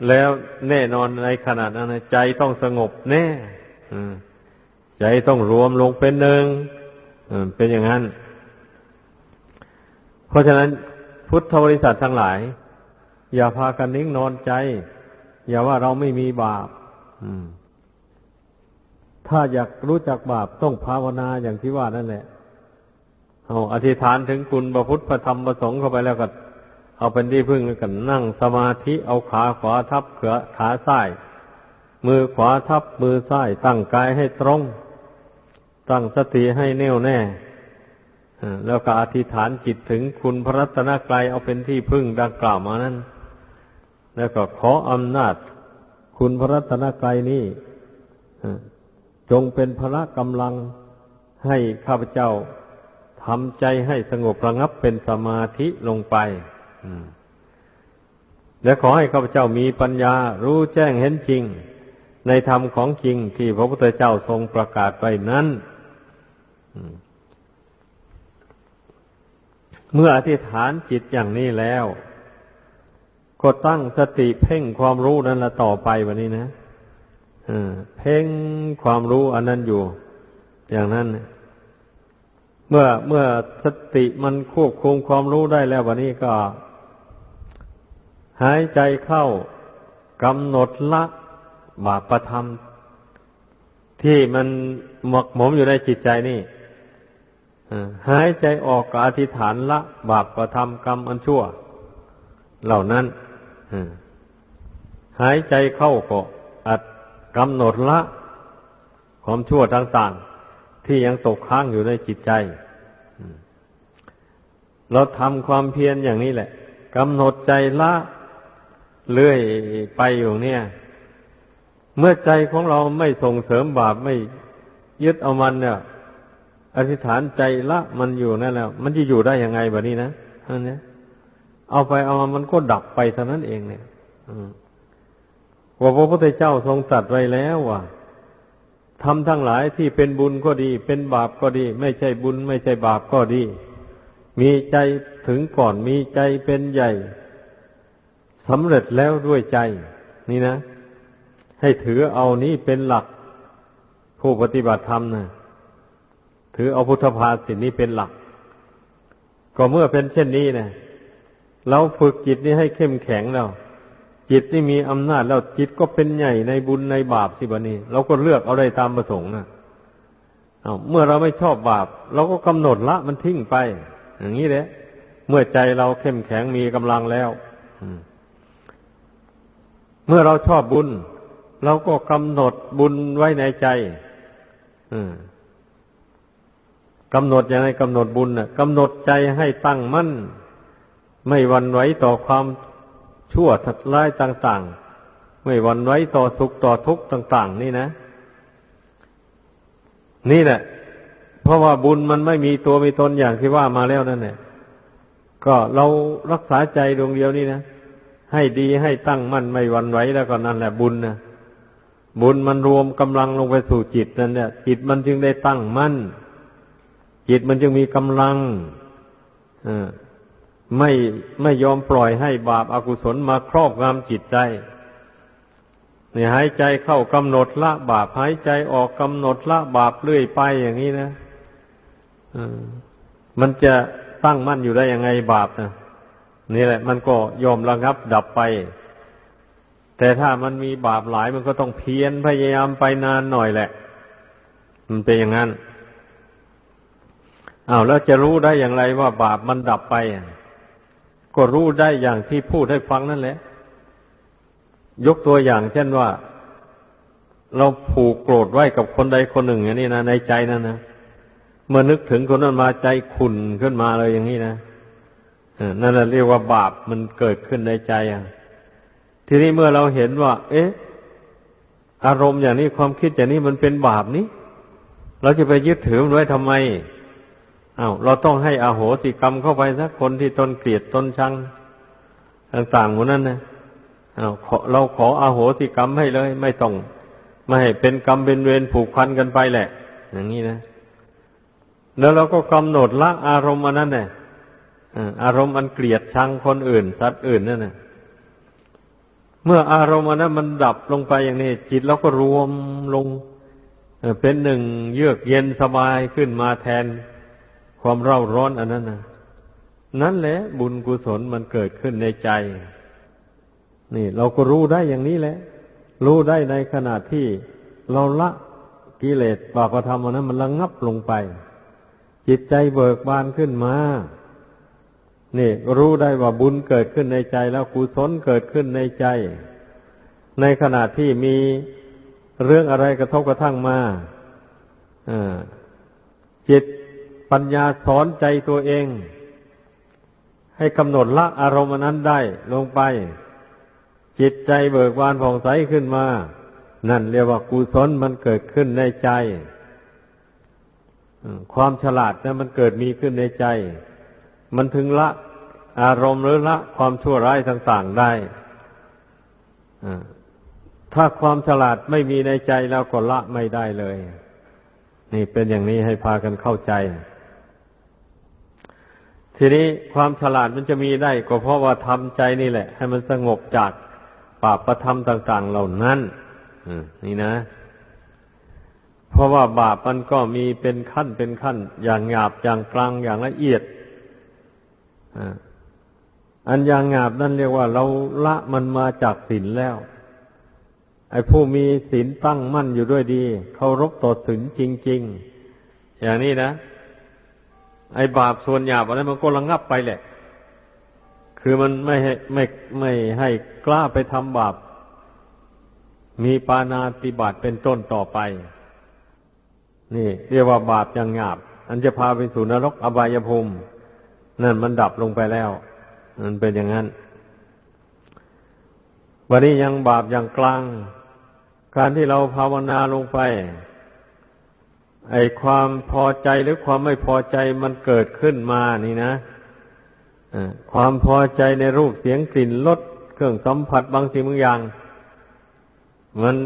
แล้วแน่นอนในขณะนั้นใจต้องสงบแน่ใจต้องรวมลงเป็นหนึ่งเป็นอย่างนั้น เพราะฉะนั้นพุทธบริษัททั้งหลาย อย่าพากันนิ่งนอนใจ อย่าว่าเราไม่มีบาปถ้าอยากรู้จักบาปต้องภาวนาอย่างที่ว่านั่นแหละเอาอธิษฐานถึงคุณพระพุทธพระธรรมพระสงฆ์เข้าไปแล้วก็ เอาเป็นที่พึ่งกันนั่งสมาธิเอาขาขวาทับเขือขาซ้าย มือขวาทับมือซ้าย ตั้งกายให้ตรง ตั้งสติให้แน่วแน่แล้วก็อธิษฐานจิตถึงคุณพระรัตนกรายเอาเป็นที่พึ่งดังกล่าวมานั้น แล้วก็ขออำนาจ คุณพระรัตนกรายนี้จงเป็นพระกำลังให้ข้าพเจ้าทำใจให้สงบระงับเป็นสมาธิลงไป และขอให้ข้าพเจ้ามีปัญญา รู้แจ้งเห็นจริง ในธรรมของจริงที่พระพุทธเจ้าทรงประกาศไปนั้นเมื่ออธิษฐานจิตอย่างนี้แล้ว ก็ตั้งสติเพ่งความรู้นั้นละต่อไปวันนี้นะเพ่งความรู้อันนั้นอยู่ อย่างนั้นเมื่อเมื่อสติมันควบคุมความรู้ได้แล้ววันนี้ก็ หายใจเข้ากำหนดละบาปประธรรม ที่มันหมกหมมอยู่ในจิตใจนี่หายใจออกกับอธิษฐานละบาปประธรรมกรรมอันชั่ว เหล่านั้นหายใจเข้าก็อัดกำหนดละ ความชั่วต่างๆ ที่ยังตกค้างอยู่ในจิตใจเราทำความเพียรอย่างนี้แหละกำหนดใจละ เลื่อยไปอยู่เนี่ย เมื่อใจของเราไม่ส่งเสริมบาปไม่ยึดเอามันเนี่ย อธิษฐานใจละมันอยู่นั่นแล้ว มันจะอยู่ได้ยังไงแบบนี้นะอันนี้เอาไปเอามามันก็ดับไปเท่านั้นเองเนี่ยว่าพระพุทธเจ้าทรงตรัสไว้แล้วว่าทำทั้งหลายที่เป็นบุญก็ดี เป็นบาปก็ดี ไม่ใช่บุญ ไม่ใช่บาปก็ดี มีใจถึงก่อนมีใจเป็นใหญ่ สำเร็จแล้วด้วยใจ นี่นะ ให้ถือเอานี้เป็นหลักผู้ปฏิบัติธรรมนะถือเอาพุทธภาสินี้เป็นหลัก ก็เมื่อเป็นเช่นนี้นะเราฝึกจิตนี้ให้เข้มแข็งแล้ว จิตนี่มีอำนาจแล้วจิตก็เป็นใหญ่ในบุญในบาปสิบนี้เราก็เลือกเอาได้ตามประสงค์นะเอาเมื่อเราไม่ชอบบาป เราก็กำหนดละมันทิ้งไป อย่างนี้แหละเมื่อใจเราเข้มแข็งมีกำลังแล้ว อืม เมื่อเราชอบบุญ เราก็กำหนดบุญไว้ในใจกำหนดอย่างไรกำหนดบุญน่ะกำหนดใจให้ตั้งมั่น ไม่วันไหวต่อความชั่วทัดร้ายต่าง ๆ ไม่วันไหวต่อสุขต่อทุกข์ต่าง ๆ นี่นะ นี่แหละ เพราะว่าบุญมันไม่มีตัวมีตนอย่างที่ว่ามาแล้วนั่นแหละก็เรารักษาใจดวงเดียวนี่นะ ให้ดีให้ตั้งมั่นไม่วันไหวแล้วก็นั่นแหละบุญนะบุญมันรวมกำลังลงไปสู่จิตนั่นเนี่ยจิตมันจึงได้ตั้งมั่น จิตมันจึงมีกำลังอไม่ไม่ยอมปล่อยให้บาปอากุศลมาครอบงำจิตใจนี่หายใจเข้ากำหนดละบาปหายใจออกกำหนดละบาปเรื่อยไปอย่างนี้นะมันจะตั้งมั่นอยู่ได้ยังไงบาปนะ นี่แหละ มันก็ยอมระงับดับไป แต่ถ้ามันมีบาปหลายมันก็ต้องเพียรพยายามไปนานหน่อยแหละ มันเป็นอย่างนั้นอ้าวแล้วจะรู้ได้อย่างไรว่าบาปมันดับไป ก็รู้ได้อย่างที่พูดให้ฟังนั่นแหละ ยกตัวอย่างเช่นว่า เราผูกโกรธไว้กับคนใดคนหนึ่งอย่างนี้นะในใจนั่นนะเมื่อนึกถึงคนนั้นมาใจขุ่นขึ้นมาเลยอย่างนี้นะ นั่นเรียกว่าบาปมันเกิดขึ้นในใจอะทีนี้เมื่อเราเห็นว่า เอ๊ะ อารมณ์อย่างนี้ความคิดอย่างนี้มันเป็นบาปนี้ เราจะไปยึดถือมันไว้ทำไมอา้าวเราต้องให้อโหสิกรรมเข้าไปสักคนที่ตนเกลียดตนชัง ต่างๆหมดนั้นนะอา้าวเราขออาโหสิกรรมให้เลย ไม่ต้องไม่ให้เป็นกรรมเป็นเวรผูกพันกันไปแหละ อย่างนี้นะ แล้วเราก็กำหนดละอารมณ์อันนั้นเนี่ย อารมณ์อันเกลียดชังคนอื่น สัตว์อื่นนั่นนะเมื่ออารมณ์อันนั้นมันดับลงไปอย่างนี้ จิตเราก็รวมลงเป็นหนึ่งเยือกเย็นสบายขึ้นมาแทนความเร่าร้อนอันนั้นนะนั่นแหละบุญกุศลมันเกิดขึ้นในใจ นี่ เราก็รู้ได้อย่างนี้แหละ รู้ได้ในขณะที่เราละกิเลสบาปธรรมอันนั้นมันระงงับลงไป จิตใจเบิกบานขึ้นมา นี่รู้ได้ว่าบุญเกิดขึ้นในใจแล้วกุศลเกิดขึ้นในใจ ในขณะที่มีเรื่องอะไรกระทบกระทั่งมาจิตปัญญาสอนใจตัวเอง ให้กำหนดละอารมณ์นั้นได้ลงไป จิตใจเบิกบานผ่องใสขึ้นมา นั่นเรียกว่ากุศลมันเกิดขึ้นในใจความฉลาดนะมันเกิดมีขึ้นในใจ มันถึงละ อารมณ์หรือละ ความชั่วร้ายต่างๆได้ถ้าความฉลาดไม่มีในใจแล้วก็ละไม่ได้เลย นี่เป็นอย่างนี้ให้พากันเข้าใจ ทีนี้ความฉลาดมันจะมีได้ ก็เพราะว่าทำใจนี่แหละ ให้มันสงบจากปาประธรรมต่าง ๆ เหล่านั้นนี่นะ เพราะว่าบาปมันก็มีเป็นขั้นเป็นขั้น อย่างหยาบอย่างกลางอย่างละเอียด อันอย่างาบนั่นเรียกว่า เราละมันมาจากศีลแล้ว ไอ้ผู้มีศีลตั้งมั่นอยู่ด้วยดีเคารพต่อศีลจริง ๆ อย่างนี้นะ ไอ้บาปส่วนหยาบอะไรมันก็ระงับไปแหละ คือมันไม่ให้ไม่ไม่ให้กล้าไปทำบาป มีปานาติบาตเป็นต้นต่อไป นี่ เรียกว่าบาปอย่างหยาบ อันจะพาไปสู่นรกอบายภูมิ นั่นมันดับลงไปแล้ว มันเป็นอย่างนั้นวันนี้ยังบาปอย่างกลาง การที่เราภาวนาลงไป ไอความพอใจหรือความไม่พอใจมันเกิดขึ้นมานี่นะความพอใจในรูปเสียงกลิ่นรสเครื่องสัมผัสบางสิ่งบางอย่าง มัน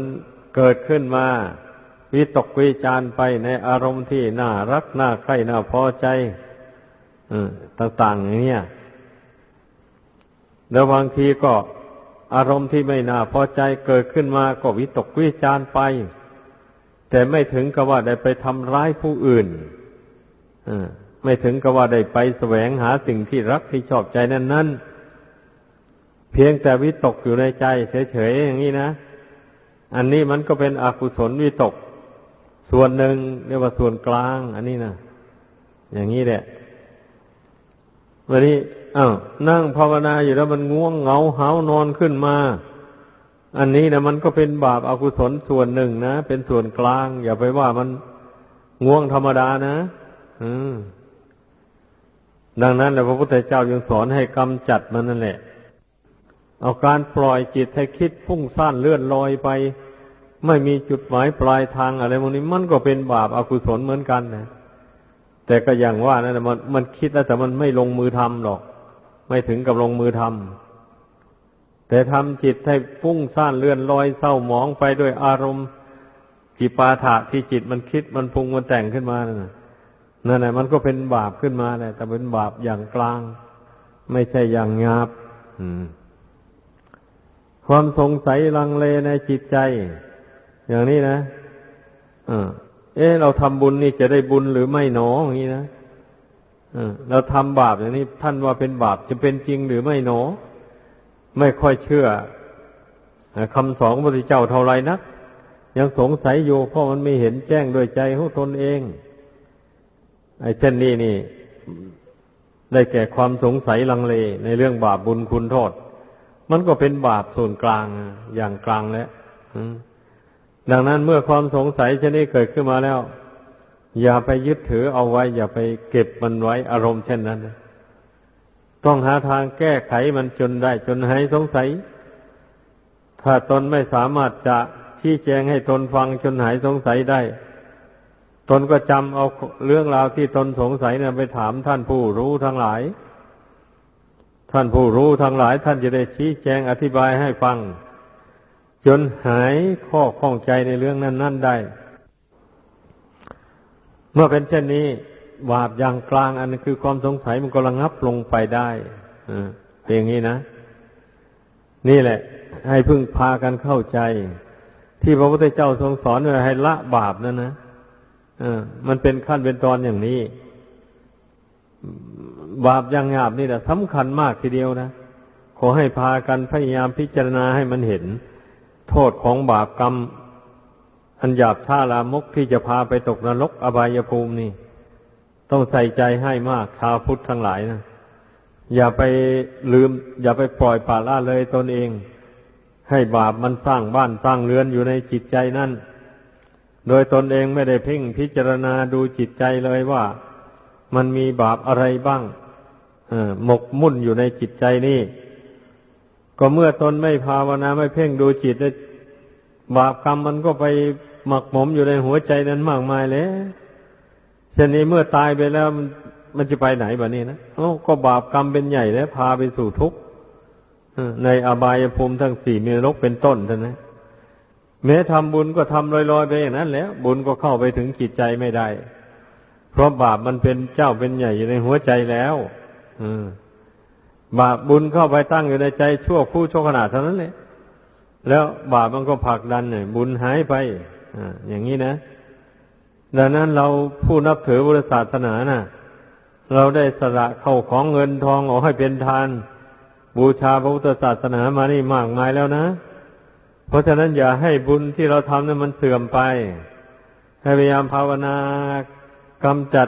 เกิดขึ้นมา วิตกวิจารไปในอารมณ์ที่น่ารักน่าใคร่น่าพอใจ ต่างๆอย่างนี้แล้วบางทีก็อารมณ์ที่ไม่น่าพอใจเกิดขึ้นมาก็วิตกวิจารไป แต่ไม่ถึงกับว่าได้ไปทำร้ายผู้อื่นไม่ถึงกับว่าได้ไปแสวงหาสิ่งที่รักที่ชอบใจนั้นนั้นเพียงแต่วิตกอยู่ในใจเฉยๆอย่างนี้นะ อันนี้มันก็เป็นอกุศลวิตก ส่วนหนึ่งเรียกว่าส่วนกลาง อันนี้นะอย่างนี้แหละ วันนี้อ้าวนั่งภาวนาอยู่แล้วมันง่วงเหงาหานอนขึ้นมา อันนี้นะมันก็เป็นบาปอากุศลส่วนหนึ่งนะเป็นส่วนกลาง อย่าไปว่ามันง่วงธรรมดานะ อืมดังนั้นแหละพระพุทธเจ้ายังสอนให้กำจัดมันนั่นแหละ เอาการปล่อยจิตให้คิดพุ่งซ่านเลื่อนลอยไป ไม่มีจุดหมายปลายทางอะไรพวกนี้มันก็เป็นบาปอากุศลเหมือนกันนะ แต่ก็อย่างว่านะมันมันคิดแล้วแต่มันไม่ลงมือทำหรอก ไม่ถึงกับลงมือทำแต่ทำจิตให้ฟุ้งซ่านเลื่อนลอยเศร้าหมองไปด้วยอารมณ์กิปาถะที่จิตมันคิดมันพุงมันแต่งขึ้นมานั่นนั่นแหละมันก็เป็นบาปขึ้นมาแหละแต่เป็นบาปอย่างกลาง ไม่ใช่อย่างงาบความสงสัยลังเลในจิตใจ อย่างนี้นะอ่า เออเราทำบุญนี่จะได้บุญหรือไม่หนออย่างนี้นะเราทำบาปอย่างนี้ท่านว่าเป็นบาปจะเป็นจริงหรือไม่หนอ ไม่ค่อยเชื่อคำสอนพระพุทธเจ้าเท่าไรนัก ยังสงสัยอยู่เพราะมันไม่เห็นแจ้งโดยใจของตนเองไอ้เช่นนี้นี่ ได้แก่ความสงสัยลังเล ในเรื่องบาปบุญคุณโทษ มันก็เป็นบาปส่วนกลางอย่างกลางแล้ว ดังนั้นเมื่อความสงสัยชนี้เกิดขึ้นมาแล้ว อย่าไปยึดถือเอาไว้ อย่าไปเก็บมันไว้อารมณ์เช่นนั้น ต้องหาทางแก้ไขมันจนได้จนหายสงสัย ถ้าตนไม่สามารถจะชี้แจงให้ตนฟังจนหายสงสัยได้ ตนก็จำเอาเรื่องราวที่ตนสงสัยนะไปถามท่านผู้รู้ทั้งหลาย ท่านผู้รู้ทั้งหลาย ท่านจะได้ชี้แจงอธิบายให้ฟัง จนหายข้อข้องใจในเรื่องนั้นนั่นได้ เมื่อเป็นเช่นนี้บาปอย่างกลางอันคือความสงสัยมันก็ระงับลงไปได้เป็นอย่างนี้นะ นี่แหละ ให้พึ่งพากันเข้าใจ ที่พระพุทธเจ้าทรงสอนให้ละบาปนั่นนะมันเป็นขั้นเป็นตอนอย่างนี้ บาปอย่างหยาบนี่แหละสำคัญมากทีเดียวนะขอให้พากันพยายามพิจารณาให้มันเห็น โทษของบาปกรรม อันหยาบช้าลามกที่จะพาไปตกนรกอบายภูมินี่ ต้องใส่ใจให้มากชาวพุทธทั้งหลายนะอย่าไปลืม อย่าไปปล่อยปละละเลยตนเอง ให้บาปมันสร้างบ้านสร้างเรือนอยู่ในจิตใจนั่น โดยตนเองไม่ได้เพ่งพิจารณาดูจิตใจเลยว่า มันมีบาปอะไรบ้างหมกมุ่นอยู่ในจิตใจนี่ ก็เมื่อตนไม่ภาวนาไม่เพ่งดูจิตบาปกรรมมันก็ไปหมักหมมอยู่ในหัวใจนั้นมากมายเลยเช่นนี้เมื่อตายไปแล้วมันมันจะไปไหนบ้านี้นะโอ้ก็บาปกรรมเป็นใหญ่แล้ว พาไปสู่ทุกข์ในอบายภูมิทั้งสี่มีนรกเป็นต้นท่านนะแม้ทำบุญก็ทำลอยๆไปอย่างนั้น แล้ว บุญก็เข้าไปถึงจิตใจไม่ได้ เพราะบาปมันเป็นเจ้าเป็นใหญ่อยู่ในหัวใจแล้ว อืม บาปบุญเข้าไปตั้งอยู่ในใจชั่วผู้ชั่วขนาดเท่านั้นเลยแล้วบาปมันก็ผลักดันเนี่ยบุญหายไปออย่างนี้นะ ดังนั้นเราผู้นับถือบุรศาสนานะ่ะ เราได้สละเข้าของเงินทองออกให้เป็นทาน บูชาพระพุทธศาสนามานี่มากมายแล้วนะ เพราะฉะนั้นอย่าให้บุญที่เราทำนั้นมันเสื่อมไปให้พยายามภาวนากำจัด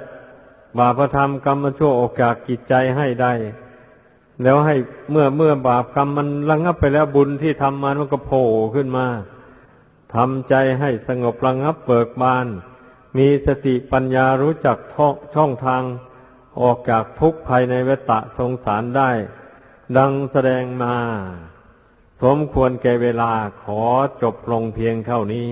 บาปธรรมกรรมชั่วออกจากจิตใจให้ได้ แล้วให้เมื่อเมื่อบาปกรรมมันระงับไปแล้วบุญที่ทำมามันก็โผล่ขึ้นมาทำใจให้สงบระงับเบิกบาน มีสติปัญญารู้จักช่องทางออกจากทุกข์ภายในเวตะสงสารได้ ดังแสดงมา สมควรแก่เวลาขอจบลงเพียงเท่านี้